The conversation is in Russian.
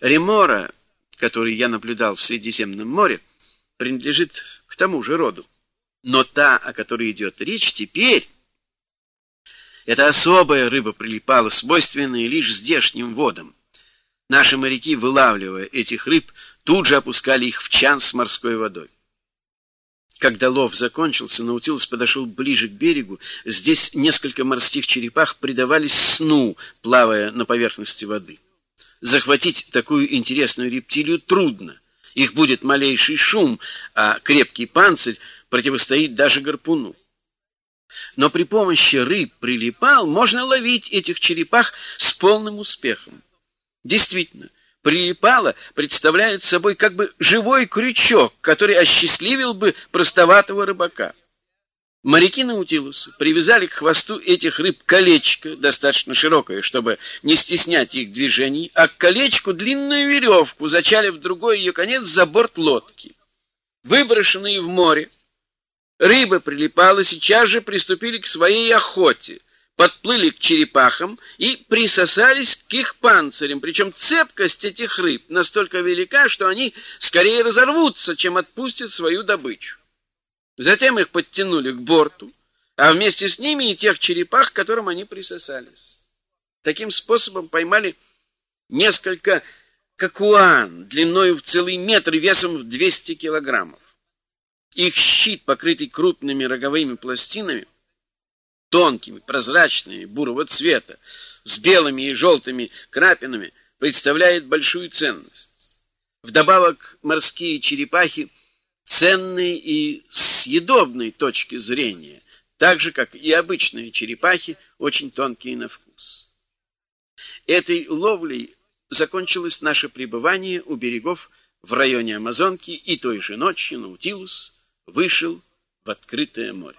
Ремора, который я наблюдал в Средиземном море, принадлежит к тому же роду. Но та, о которой идет речь теперь, это особая рыба прилипала, свойственная лишь здешним водам. Наши моряки, вылавливая этих рыб, тут же опускали их в чан с морской водой. Когда лов закончился, Наутилус подошел ближе к берегу. Здесь несколько морских черепах предавались сну, плавая на поверхности воды. Захватить такую интересную рептилию трудно. Их будет малейший шум, а крепкий панцирь противостоит даже гарпуну. Но при помощи рыб прилипал можно ловить этих черепах с полным успехом. Действительно, прилипало представляет собой как бы живой крючок, который осчастливил бы простоватого рыбака. Моряки Наутилуса привязали к хвосту этих рыб колечко, достаточно широкое, чтобы не стеснять их движений, а к колечку длинную веревку, зачали в другой ее конец за борт лодки. Выброшенные в море, рыбы прилипала сейчас же приступили к своей охоте, подплыли к черепахам и присосались к их панцирям, причем цепкость этих рыб настолько велика, что они скорее разорвутся, чем отпустят свою добычу. Затем их подтянули к борту, а вместе с ними и тех черепах, к которым они присосались. Таким способом поймали несколько какуан длиной в целый метр весом в 200 килограммов. Их щит, покрытый крупными роговыми пластинами, тонкими, прозрачными, бурого цвета, с белыми и желтыми крапинами, представляет большую ценность. Вдобавок морские черепахи ценные и съедобной точки зрения, так же, как и обычные черепахи, очень тонкие на вкус. Этой ловлей закончилось наше пребывание у берегов в районе Амазонки, и той же ночью Наутилус вышел в открытое море.